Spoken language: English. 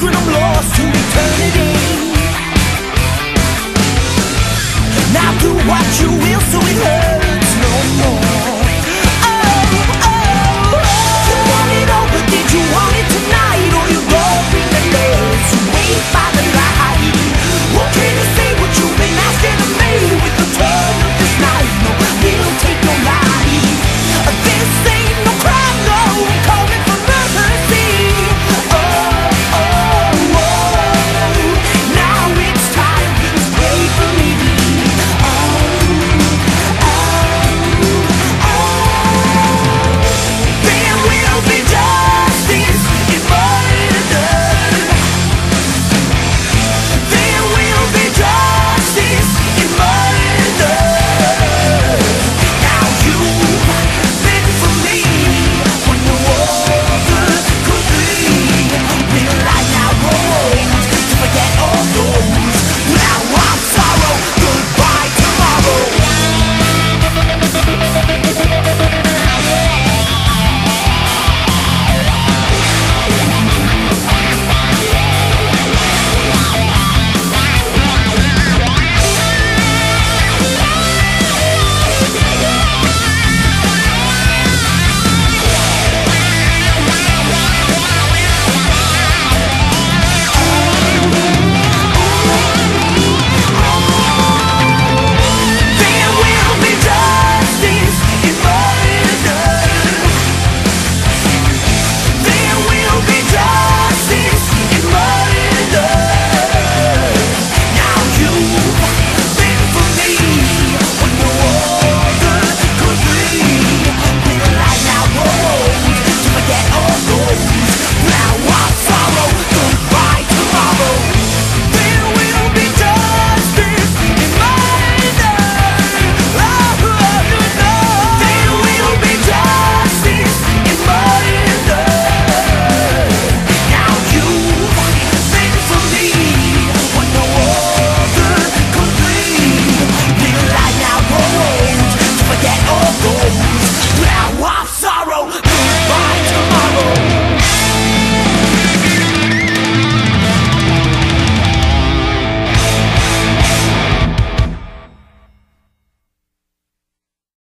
to. Now do what you will. So